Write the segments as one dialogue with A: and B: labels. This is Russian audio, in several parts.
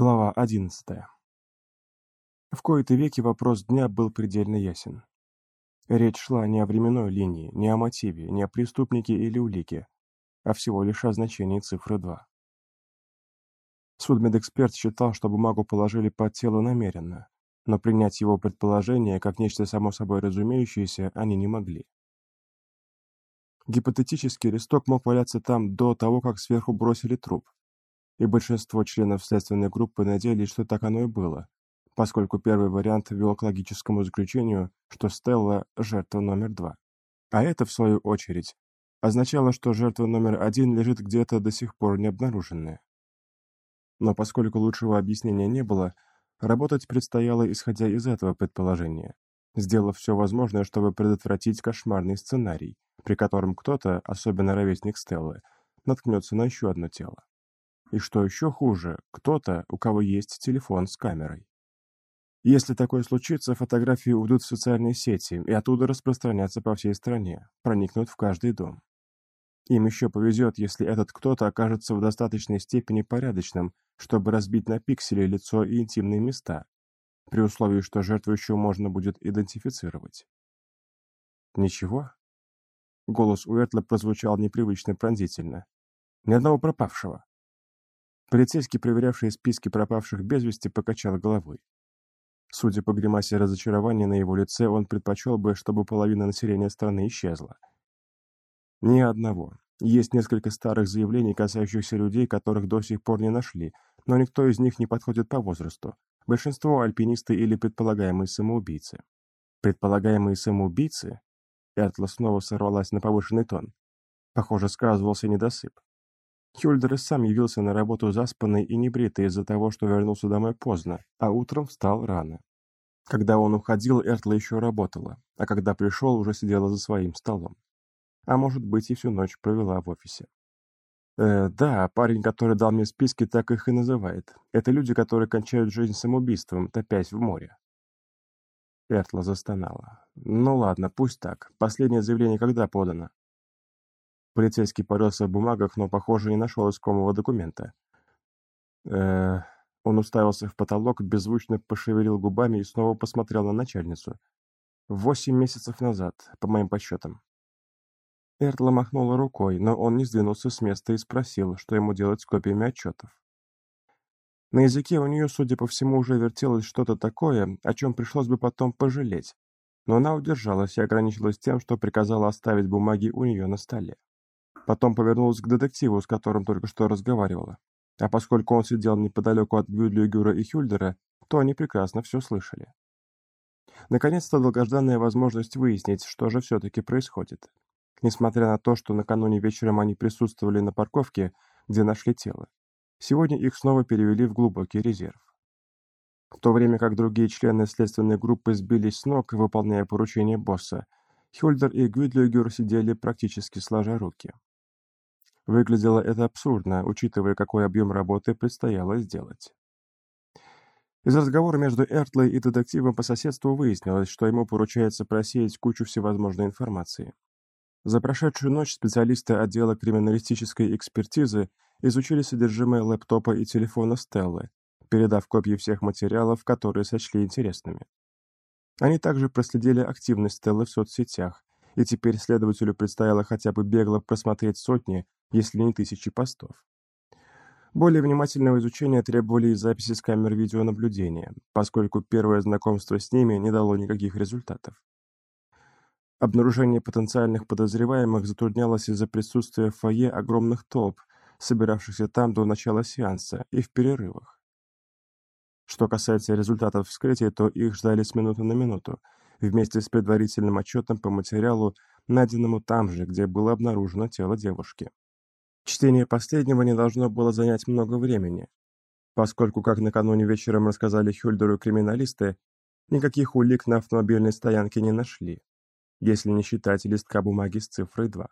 A: Глава одиннадцатая. В кои-то веки вопрос дня был предельно ясен. Речь шла не о временной линии, не о мотиве, не о преступнике или улике, а всего лишь о значении цифры 2. Судмедэксперт считал, что бумагу положили под тело намеренно, но принять его предположение как нечто само собой разумеющееся они не могли. Гипотетически листок мог валяться там до того, как сверху бросили труп, и большинство членов следственной группы надеялись, что так оно и было, поскольку первый вариант вел к логическому заключению, что Стелла – жертва номер два. А это, в свою очередь, означало, что жертва номер один лежит где-то до сих пор не обнаруженная. Но поскольку лучшего объяснения не было, работать предстояло исходя из этого предположения, сделав все возможное, чтобы предотвратить кошмарный сценарий, при котором кто-то, особенно ровесник Стеллы, наткнется на еще одно тело. И что еще хуже, кто-то, у кого есть телефон с камерой. Если такое случится, фотографии уйдут в социальные сети и оттуда распространятся по всей стране, проникнут в каждый дом. Им еще повезет, если этот кто-то окажется в достаточной степени порядочным, чтобы разбить на пиксели лицо и интимные места, при условии, что жертву еще можно будет идентифицировать. «Ничего?» Голос Уэтла прозвучал непривычно пронзительно. «Ни одного пропавшего». Полицейский, проверявший списки пропавших без вести, покачал головой. Судя по гримасе разочарования на его лице, он предпочел бы, чтобы половина населения страны исчезла. Ни одного. Есть несколько старых заявлений, касающихся людей, которых до сих пор не нашли, но никто из них не подходит по возрасту. Большинство — альпинисты или предполагаемые самоубийцы. Предполагаемые самоубийцы? Эртла снова сорвалась на повышенный тон. Похоже, сказывался недосып. Хюльдер сам явился на работу заспанный и небритый из-за того, что вернулся домой поздно, а утром встал рано. Когда он уходил, Эртла еще работала, а когда пришел, уже сидела за своим столом. А может быть, и всю ночь провела в офисе. Э, да, парень, который дал мне списки, так их и называет. Это люди, которые кончают жизнь самоубийством, топясь в море. Эртла застонала. Ну ладно, пусть так. Последнее заявление когда подано? Полицейский порылся в бумагах, но, похоже, не нашел искомого документа. э Он уставился в потолок, беззвучно пошевелил губами и снова посмотрел на начальницу. «Восемь месяцев назад, по моим подсчетам». Эртла махнула рукой, но он не сдвинулся с места и спросил, что ему делать с копиями отчетов. На языке у нее, судя по всему, уже вертелось что-то такое, о чем пришлось бы потом пожалеть, но она удержалась и ограничилась тем, что приказала оставить бумаги у нее на столе. Потом повернулась к детективу, с которым только что разговаривала. А поскольку он сидел неподалеку от Гюдлюгера и Хюльдера, то они прекрасно все слышали. Наконец-то долгожданная возможность выяснить, что же все-таки происходит. Несмотря на то, что накануне вечером они присутствовали на парковке, где нашли тело, сегодня их снова перевели в глубокий резерв. В то время как другие члены следственной группы сбились с ног, выполняя поручения босса, Хюльдер и Гюдлюгер сидели практически сложа руки. Выглядело это абсурдно, учитывая, какой объем работы предстояло сделать. Из разговора между Эртлой и детективом по соседству выяснилось, что ему поручается просеять кучу всевозможной информации. За прошедшую ночь специалисты отдела криминалистической экспертизы изучили содержимое лэптопа и телефона Стеллы, передав копии всех материалов, которые сочли интересными. Они также проследили активность Стеллы в соцсетях, и теперь следователю предстояло хотя бы бегло просмотреть сотни, если не тысячи постов. Более внимательного изучения требовали и записи с камер видеонаблюдения, поскольку первое знакомство с ними не дало никаких результатов. Обнаружение потенциальных подозреваемых затруднялось из-за присутствия в фойе огромных толп, собиравшихся там до начала сеанса и в перерывах. Что касается результатов вскрытия, то их ждали с минуты на минуту, вместе с предварительным отчетом по материалу, найденному там же, где было обнаружено тело девушки. Чтение последнего не должно было занять много времени, поскольку, как накануне вечером рассказали Хюльдеру криминалисты, никаких улик на автомобильной стоянке не нашли, если не считать листка бумаги с цифрой 2.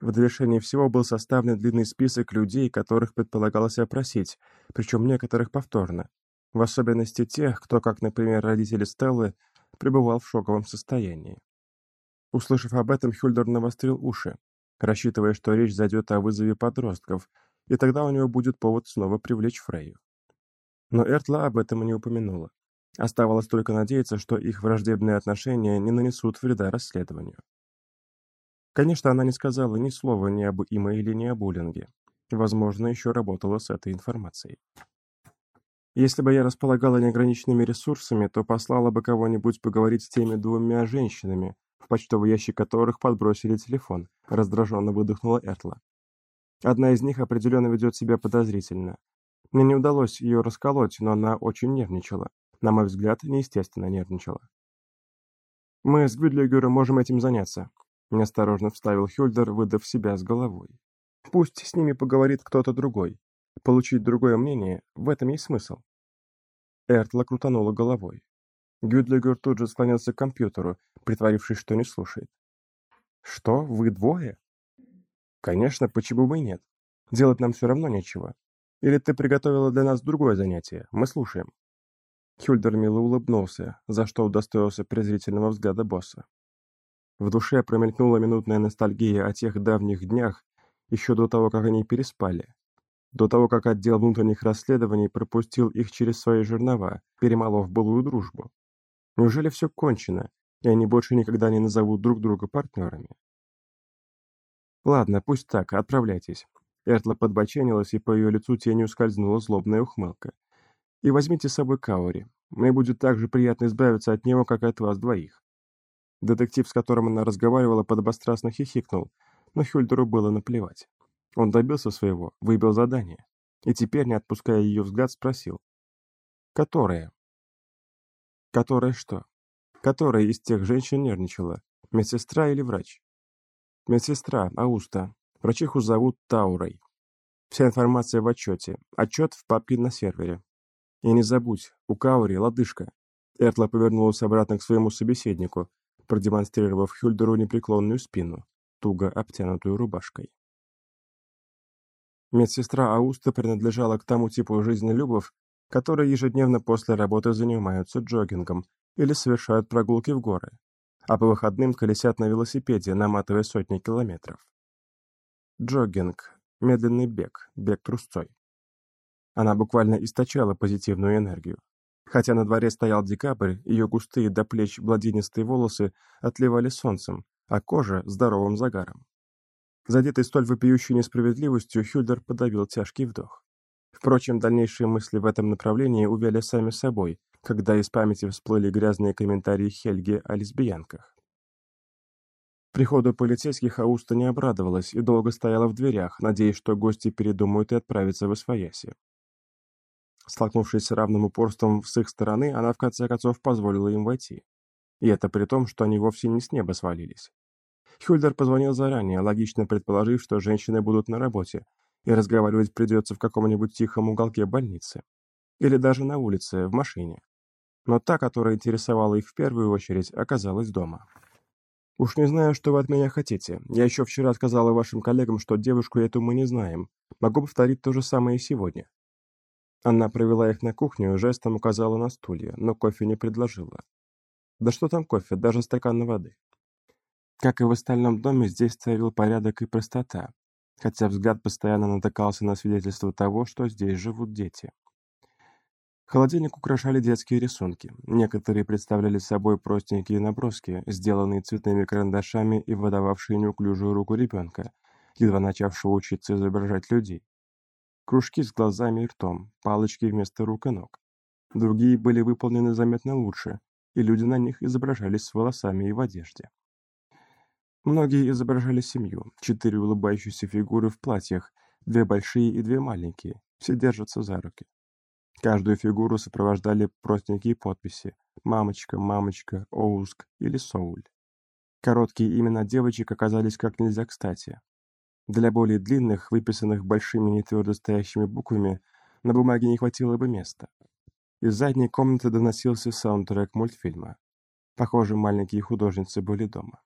A: В довершении всего был составлен длинный список людей, которых предполагалось опросить, причем некоторых повторно, в особенности тех, кто, как, например, родители Стеллы, пребывал в шоковом состоянии. Услышав об этом, Хюльдер навострил уши, рассчитывая, что речь зайдет о вызове подростков, и тогда у него будет повод снова привлечь Фрейю. Но Эртла об этом и не упомянула. Оставалось только надеяться, что их враждебные отношения не нанесут вреда расследованию. Конечно, она не сказала ни слова ни об имейле, ни об буллинге. Возможно, еще работала с этой информацией. Если бы я располагала неограниченными ресурсами, то послала бы кого-нибудь поговорить с теми двумя женщинами, в почтовый ящик которых подбросили телефон, раздраженно выдохнула Эртла. Одна из них определенно ведет себя подозрительно. Мне не удалось ее расколоть, но она очень нервничала. На мой взгляд, неестественно нервничала. «Мы с Гвюдлигером можем этим заняться», — неосторожно вставил Хюльдер, выдав себя с головой. «Пусть с ними поговорит кто-то другой. Получить другое мнение — в этом есть смысл. Эртла крутанула головой. Гюдлигер тут же склонился к компьютеру, притворившись, что не слушает. «Что, вы двое?» «Конечно, почему бы и нет? Делать нам все равно нечего. Или ты приготовила для нас другое занятие? Мы слушаем». Хюльдер мило улыбнулся, за что удостоился презрительного взгляда босса. В душе промелькнула минутная ностальгия о тех давних днях, еще до того, как они переспали, до того, как отдел внутренних расследований пропустил их через свои жернова, перемолов былую дружбу. Неужели все кончено, и они больше никогда не назовут друг друга партнерами? Ладно, пусть так, отправляйтесь. Эртла подбоченилась, и по ее лицу тенью скользнула злобная ухмылка. И возьмите с собой Каори. Мне будет так же приятно избавиться от него, как от вас двоих. Детектив, с которым она разговаривала, подобострастно хихикнул, но Хюльдеру было наплевать. Он добился своего, выбил задание. И теперь, не отпуская ее взгляд, спросил. «Которая?» «Которая что? Которая из тех женщин нервничала? Медсестра или врач?» «Медсестра, Ауста. Врачиху зовут Таурой. Вся информация в отчете. Отчет в папке на сервере. И не забудь, у Каури лодыжка». Эртла повернулась обратно к своему собеседнику, продемонстрировав Хюльдеру непреклонную спину, туго обтянутую рубашкой. Медсестра Ауста принадлежала к тому типу жизнелюбов, которые ежедневно после работы занимаются джогингом или совершают прогулки в горы, а по выходным колесят на велосипеде, наматывая сотни километров. Джогинг – медленный бег, бег трусцой. Она буквально источала позитивную энергию. Хотя на дворе стоял декабрь, ее густые до плеч бладинистые волосы отливали солнцем, а кожа – здоровым загаром. Задетый столь вопиющей несправедливостью, Хюльдер подавил тяжкий вдох. Впрочем, дальнейшие мысли в этом направлении увяли сами собой, когда из памяти всплыли грязные комментарии Хельги о лесбиянках. Приходу полицейских Ауста не обрадовалась и долго стояла в дверях, надеясь, что гости передумают и отправятся в Освояси. Столкнувшись с равным упорством с их стороны, она в конце концов позволила им войти. И это при том, что они вовсе не с неба свалились. Хюльдер позвонил заранее, логично предположив, что женщины будут на работе, и разговаривать придется в каком-нибудь тихом уголке больницы. Или даже на улице, в машине. Но та, которая интересовала их в первую очередь, оказалась дома. «Уж не знаю, что вы от меня хотите. Я еще вчера сказала вашим коллегам, что девушку эту мы не знаем. Могу повторить то же самое и сегодня». Она провела их на кухню, жестом указала на стулья, но кофе не предложила. Да что там кофе, даже стакан воды. Как и в остальном доме, здесь царил порядок и простота, хотя взгляд постоянно натыкался на свидетельство того, что здесь живут дети. Холодильник украшали детские рисунки. Некоторые представляли собой простенькие наброски, сделанные цветными карандашами и выдававшие неуклюжую руку ребенка, едва начавшего учиться изображать людей. Кружки с глазами и ртом, палочки вместо рук и ног. Другие были выполнены заметно лучше, и люди на них изображались с волосами и в одежде. Многие изображали семью, четыре улыбающиеся фигуры в платьях, две большие и две маленькие, все держатся за руки. Каждую фигуру сопровождали простенькие подписи «Мамочка», «Мамочка», «Оуск» или «Соуль». Короткие имена девочек оказались как нельзя кстати. Для более длинных, выписанных большими нетвердо стоящими буквами, на бумаге не хватило бы места. Из задней комнаты доносился саундтрек мультфильма. Похоже, маленькие художницы были дома.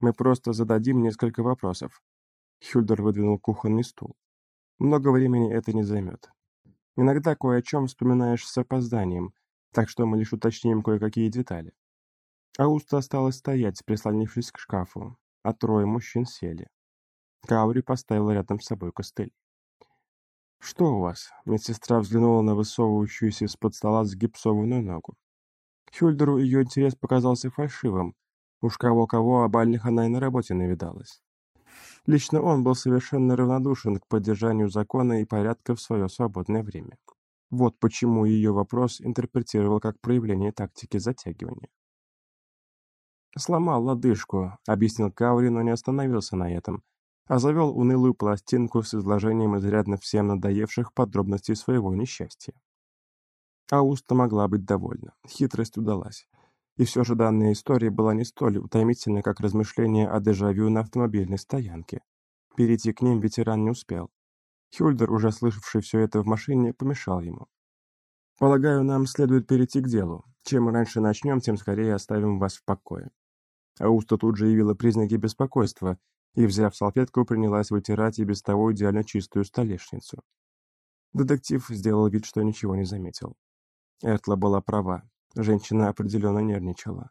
A: Мы просто зададим несколько вопросов. Хюльдер выдвинул кухонный стул. Много времени это не займет. Иногда кое о чем вспоминаешь с опозданием, так что мы лишь уточним кое-какие детали. Ауста осталась стоять, прислонившись к шкафу, а трое мужчин сели. Каури поставил рядом с собой костыль. «Что у вас?» — медсестра взглянула на высовывающуюся из-под стола загипсованную ногу. Хюльдеру ее интерес показался фальшивым. Уж кого-кого, а бальных она и на работе навидалась. Лично он был совершенно равнодушен к поддержанию закона и порядка в свое свободное время. Вот почему ее вопрос интерпретировал как проявление тактики затягивания. «Сломал лодыжку», — объяснил Каури, но не остановился на этом, а завел унылую пластинку с изложением изрядно всем надоевших подробностей своего несчастья. Ауста могла быть довольна, хитрость удалась. И все же данная история была не столь утомительной, как размышления о дежавю на автомобильной стоянке. Перейти к ним ветеран не успел. Хюльдер, уже слышавший все это в машине, помешал ему. «Полагаю, нам следует перейти к делу. Чем раньше начнем, тем скорее оставим вас в покое». Ауста тут же явила признаки беспокойства и, взяв салфетку, принялась вытирать и без того идеально чистую столешницу. Детектив сделал вид, что ничего не заметил. Эртла была права. Женщина определенно нервничала.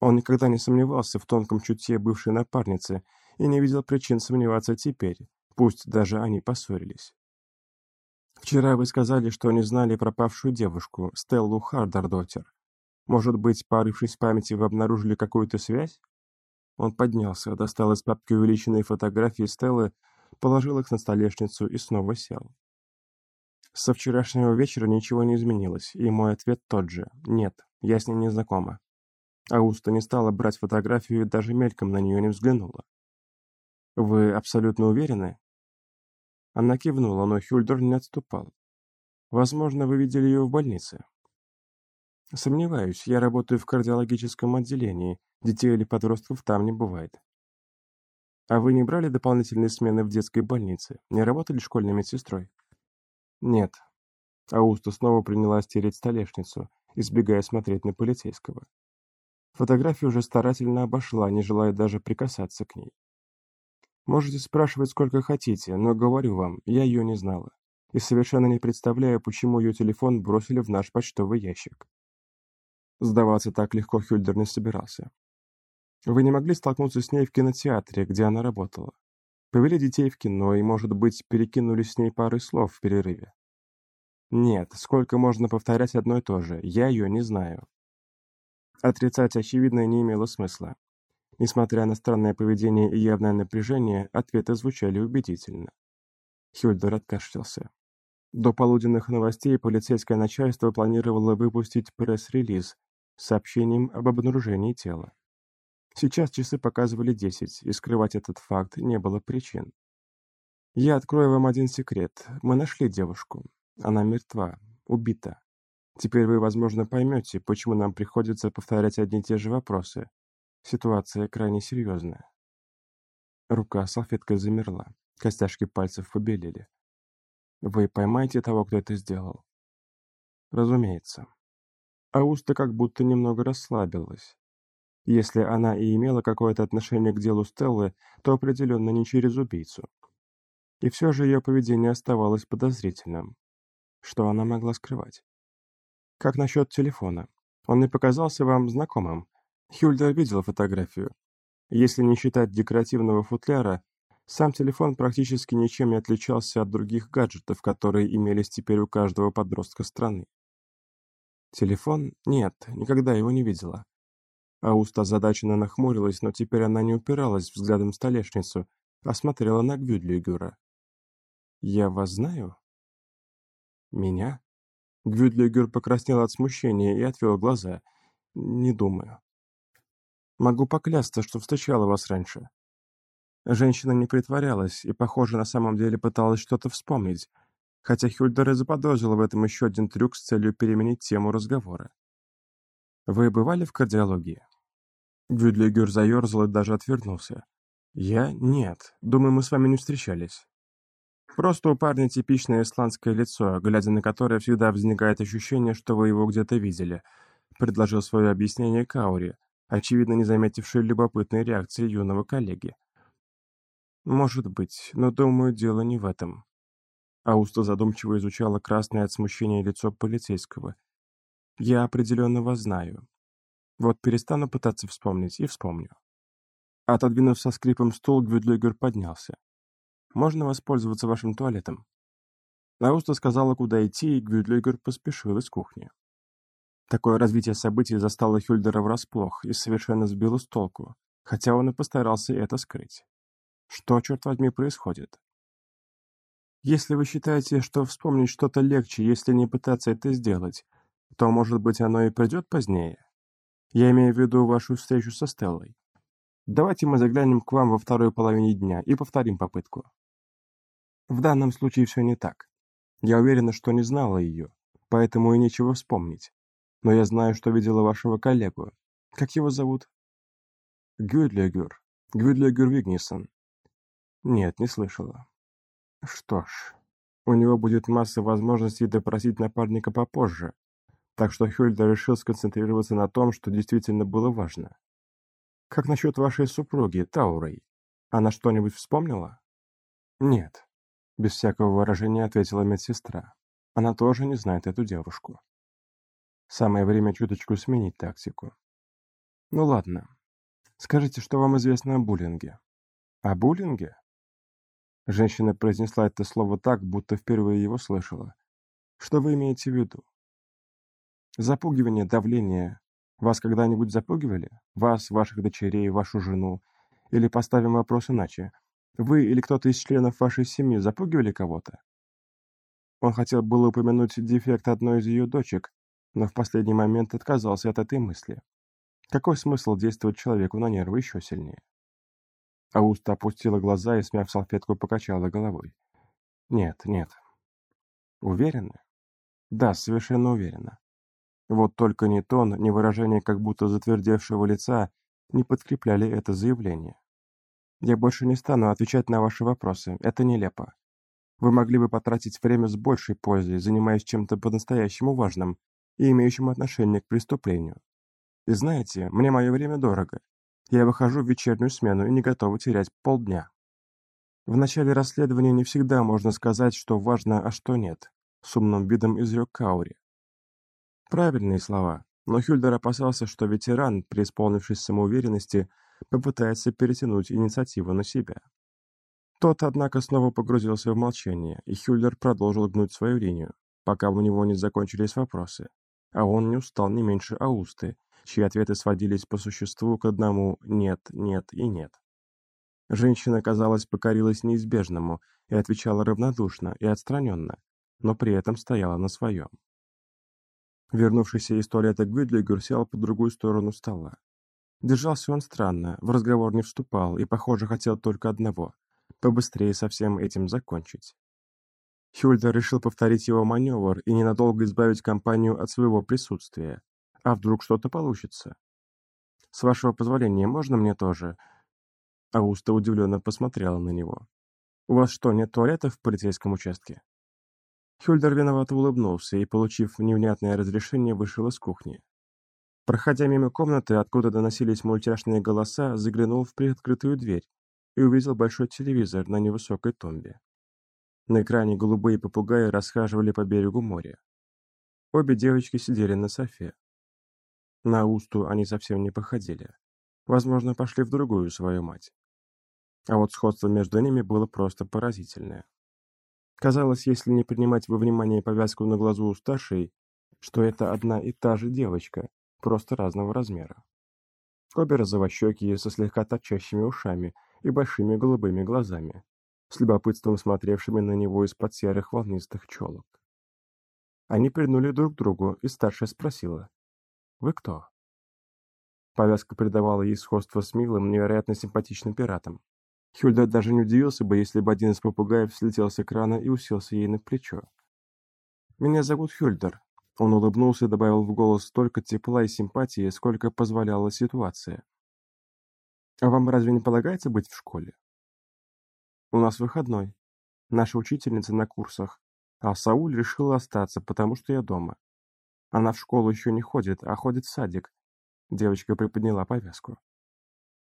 A: Он никогда не сомневался в тонком чутье бывшей напарницы и не видел причин сомневаться теперь, пусть даже они поссорились. «Вчера вы сказали, что не знали пропавшую девушку, Стеллу Хардардотер. Может быть, порывшись в памяти, вы обнаружили какую-то связь?» Он поднялся, достал из папки увеличенные фотографии Стеллы, положил их на столешницу и снова сел. Со вчерашнего вечера ничего не изменилось, и мой ответ тот же – нет, я с ней не знакома. Ауста не стала брать фотографию и даже мельком на нее не взглянула. «Вы абсолютно уверены?» Она кивнула, но Хюльдер не отступал. «Возможно, вы видели ее в больнице». «Сомневаюсь, я работаю в кардиологическом отделении, детей или подростков там не бывает». «А вы не брали дополнительные смены в детской больнице? Не работали школьной медсестрой?» «Нет». Ауста снова принялась тереть столешницу, избегая смотреть на полицейского. Фотографию уже старательно обошла, не желая даже прикасаться к ней. Можете спрашивать сколько хотите, но говорю вам, я ее не знала. И совершенно не представляю, почему ее телефон бросили в наш почтовый ящик. Сдаваться так легко Хюльдер не собирался. Вы не могли столкнуться с ней в кинотеатре, где она работала? Повели детей в кино и, может быть, перекинулись с ней парой слов в перерыве. Нет, сколько можно повторять одно и то же, я ее не знаю. Отрицать очевидное не имело смысла. Несмотря на странное поведение и явное напряжение, ответы звучали убедительно. Хюльдер откашлялся. До полуденных новостей полицейское начальство планировало выпустить пресс-релиз с сообщением об обнаружении тела. Сейчас часы показывали десять, и скрывать этот факт не было причин. Я открою вам один секрет. Мы нашли девушку. Она мертва, убита. Теперь вы, возможно, поймете, почему нам приходится повторять одни и те же вопросы. Ситуация крайне серьезная. Рука салфеткой замерла. Костяшки пальцев побелели. Вы поймаете того, кто это сделал? Разумеется. Ауста как будто немного расслабилась. Если она и имела какое-то отношение к делу Стеллы, то определенно не через убийцу. И все же ее поведение оставалось подозрительным. Что она могла скрывать? Как насчет телефона? Он не показался вам знакомым? Хюльдер видел фотографию. Если не считать декоративного футляра, сам телефон практически ничем не отличался от других гаджетов, которые имелись теперь у каждого подростка страны. Телефон? Нет, никогда его не видела. Ауста озадаченно нахмурилась, но теперь она не упиралась взглядом в столешницу, а смотрела на Гвюдлигера. «Я вас знаю?» «Меня?» Гвюдлигер покраснел от смущения и отвел глаза. «Не думаю». «Могу поклясться, что встречала вас раньше». Женщина не притворялась и, похоже, на самом деле пыталась что-то вспомнить, хотя Хюльдер и заподозрила в этом еще один трюк с целью переменить тему разговора. «Вы бывали в кардиологии?» Гюдлигер заерзал и даже отвернулся. «Я? Нет. Думаю, мы с вами не встречались». Просто у парня типичное исландское лицо, глядя на которое всегда возникает ощущение, что вы его где-то видели», — предложил свое объяснение Каури, очевидно не заметивший любопытной реакции юного коллеги. «Может быть, но, думаю, дело не в этом». Ауста задумчиво изучала красное от смущения лицо полицейского. «Я определенно вас знаю. Вот перестану пытаться вспомнить и вспомню. Отодвинув со скрипом стул, Гвюдлигер поднялся. «Можно воспользоваться вашим туалетом?» Ауста сказала, куда идти, и Гвюдлигер поспешил из кухни. Такое развитие событий застало Хюльдера врасплох и совершенно сбило с толку, хотя он и постарался это скрыть. Что, черт возьми, происходит? Если вы считаете, что вспомнить что-то легче, если не пытаться это сделать, то, может быть, оно и придет позднее? Я имею в виду вашу встречу со Стеллой. Давайте мы заглянем к вам во второй половине дня и повторим попытку. В данном случае все не так. Я уверена, что не знала ее, поэтому и нечего вспомнить. Но я знаю, что видела вашего коллегу. Как его зовут? Гюдлегюр. Гюдлегюр Вигнисон. Нет, не слышала. Что ж, у него будет масса возможностей допросить напарника попозже, так что Хюльда решил сконцентрироваться на том, что действительно было важно. Как насчет вашей супруги, Таурой? Она что-нибудь вспомнила? Нет, без всякого выражения ответила медсестра. Она тоже не знает эту девушку. Самое время чуточку сменить тактику. Ну ладно. Скажите, что вам известно о буллинге? О буллинге? Женщина произнесла это слово так, будто впервые его слышала. Что вы имеете в виду? Запугивание, давление. Вас когда-нибудь запугивали? Вас, ваших дочерей, вашу жену? Или поставим вопрос иначе. Вы или кто-то из членов вашей семьи запугивали кого-то? Он хотел было упомянуть дефект одной из ее дочек, но в последний момент отказался от этой мысли. Какой смысл действовать человеку на нервы еще сильнее? Ауста опустила глаза и, смяв салфетку, покачала головой. Нет, нет. Уверены? Да, совершенно уверена. Вот только ни тон, ни выражение как будто затвердевшего лица не подкрепляли это заявление. Я больше не стану отвечать на ваши вопросы, это нелепо. Вы могли бы потратить время с большей пользой, занимаясь чем-то по-настоящему важным, и имеющим отношение к преступлению. И знаете, мне мое время дорого. Я выхожу в вечернюю смену и не готова терять полдня. В начале расследования не всегда можно сказать, что важно, а что нет, с умным видом изрек Каури. Правильные слова, но Хюльдер опасался, что ветеран, преисполнившись самоуверенности, попытается перетянуть инициативу на себя. Тот, однако, снова погрузился в молчание, и Хюльдер продолжил гнуть свою линию, пока у него не закончились вопросы а он не устал не меньше Аусты, чьи ответы сводились по существу к одному «нет, нет и нет». Женщина, казалось, покорилась неизбежному и отвечала равнодушно и отстраненно, но при этом стояла на своем. Вернувшийся из туалета Гвюдлигер сел по другую сторону стола. Держался он странно, в разговор не вступал и, похоже, хотел только одного — побыстрее со всем этим закончить. Хюльдер решил повторить его маневр и ненадолго избавить компанию от своего присутствия. А вдруг что-то получится? «С вашего позволения, можно мне тоже?» Ауста удивленно посмотрела на него. «У вас что, нет туалета в полицейском участке?» Хюльдер виновато улыбнулся и, получив невнятное разрешение, вышел из кухни. Проходя мимо комнаты, откуда доносились мультяшные голоса, заглянул в приоткрытую дверь и увидел большой телевизор на невысокой тумбе. На экране голубые попугаи расхаживали по берегу моря. Обе девочки сидели на софе. На Усту они совсем не походили. Возможно, пошли в другую свою мать. А вот сходство между ними было просто поразительное. Казалось, если не принимать во внимание повязку на глазу у старшей, что это одна и та же девочка, просто разного размера. Обе розовощекие, со слегка торчащими ушами и большими голубыми глазами, с любопытством смотревшими на него из-под серых волнистых челок. Они прильнули друг к другу, и старшая спросила. «Вы кто?» Повязка придавала ей сходство с милым, невероятно симпатичным пиратом. Хюльда даже не удивился бы, если бы один из попугаев слетел с экрана и уселся ей на плечо. «Меня зовут Хюльдер», — он улыбнулся и добавил в голос столько тепла и симпатии, сколько позволяла ситуация. «А вам разве не полагается быть в школе?» У нас выходной. Наша учительница на курсах. А Сауль решила остаться, потому что я дома. Она в школу еще не ходит, а ходит в садик. Девочка приподняла повязку.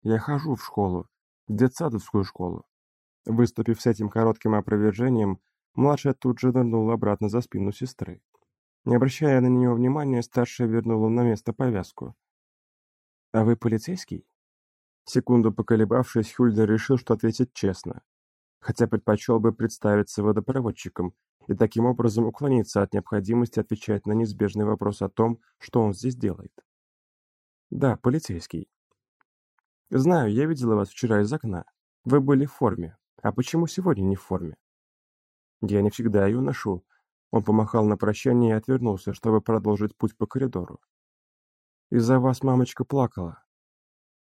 A: Я хожу в школу, детсадовскую школу. Выступив с этим коротким опровержением, младшая тут же нырнула обратно за спину сестры. Не обращая на нее внимания, старшая вернула на место повязку. «А вы полицейский?» Секунду поколебавшись, Хюльдер решил, что ответит честно. хотя предпочел бы представиться водопроводчиком и таким образом уклониться от необходимости отвечать на неизбежный вопрос о том, что он здесь делает. «Да, полицейский». «Знаю, я видела вас вчера из окна. Вы были в форме. А почему сегодня не в форме?» «Я не всегда ее ношу». Он помахал на прощание и отвернулся, чтобы продолжить путь по коридору. «Из-за вас мамочка плакала».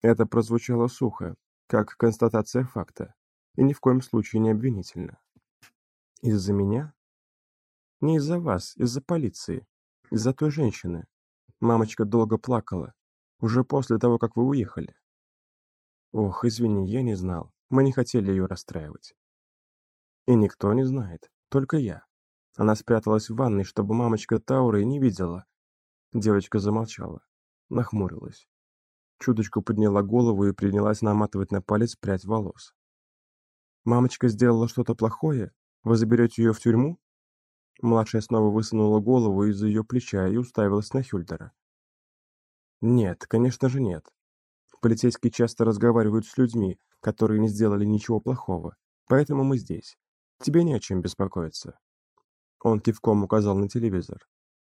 A: Это прозвучало сухо, как констатация факта, и ни в коем случае не обвинительно. «Из-за меня?» «Не из-за вас, из-за полиции, из-за той женщины. Мамочка долго плакала, уже после того, как вы уехали». «Ох, извини, я не знал. Мы не хотели ее расстраивать». «И никто не знает, только я. Она спряталась в ванной, чтобы мамочка Тауры не видела». Девочка замолчала, нахмурилась. Чуточку подняла голову и принялась наматывать на палец прядь волос. «Мамочка сделала что-то плохое? Вы заберете ее в тюрьму?» Младшая снова высунула голову из-за ее плеча и уставилась на Хюльдера. «Нет, конечно же нет. Полицейские часто разговаривают с людьми, которые не сделали ничего плохого, поэтому мы здесь. Тебе не о чем беспокоиться». Он кивком указал на телевизор.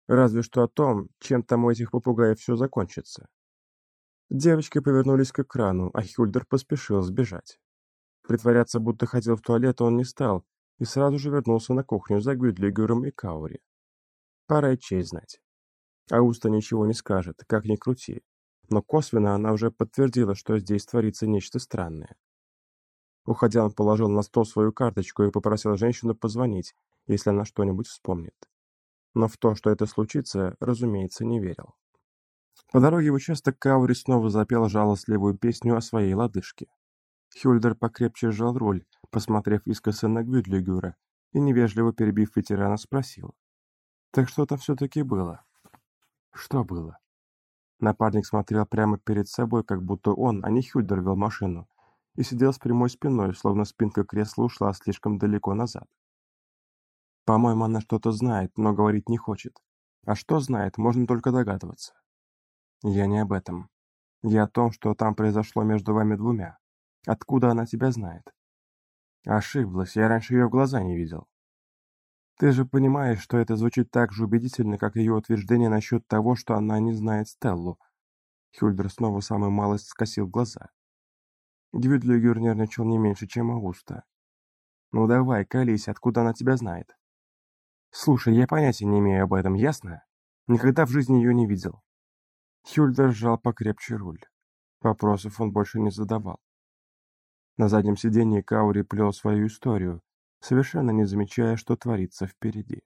A: «Разве что о том, чем там у этих попугаев все закончится». Девочки повернулись к экрану, а Хюльдер поспешил сбежать. Притворяться, будто ходил в туалет, он не стал, и сразу же вернулся на кухню за Гюдлигером и Каури. Пора и честь знать. Ауста ничего не скажет, как ни крути, но косвенно она уже подтвердила, что здесь творится нечто странное. Уходя, он положил на стол свою карточку и попросил женщину позвонить, если она что-нибудь вспомнит. Но в то, что это случится, разумеется, не верил. По дороге в участок Каури снова запел жалостливую песню о своей лодыжке. Хюльдер покрепче сжал руль, посмотрев искоса на Гвюдлигюра, и, невежливо перебив ветерана, спросил. «Так что там все-таки было?» «Что было?» Напарник смотрел прямо перед собой, как будто он, а не Хюльдер, вел машину, и сидел с прямой спиной, словно спинка кресла ушла слишком далеко назад. «По-моему, она что-то знает, но говорить не хочет. А что знает, можно только догадываться. Я не об этом. Я о том, что там произошло между вами двумя. Откуда она тебя знает? Ошиблась, я раньше ее в глаза не видел. Ты же понимаешь, что это звучит так же убедительно, как ее утверждение насчет того, что она не знает Стеллу. Хюльдер снова самую малость скосил глаза. Гвюдлюгер нервничал не меньше, чем Ауста. «Ну давай, колись, откуда она тебя знает?» «Слушай, я понятия не имею об этом, ясно? Никогда в жизни ее не видел. Хюльдер сжал покрепче руль. Вопросов он больше не задавал. На заднем сиденье Каури плел свою историю, совершенно не замечая, что творится впереди.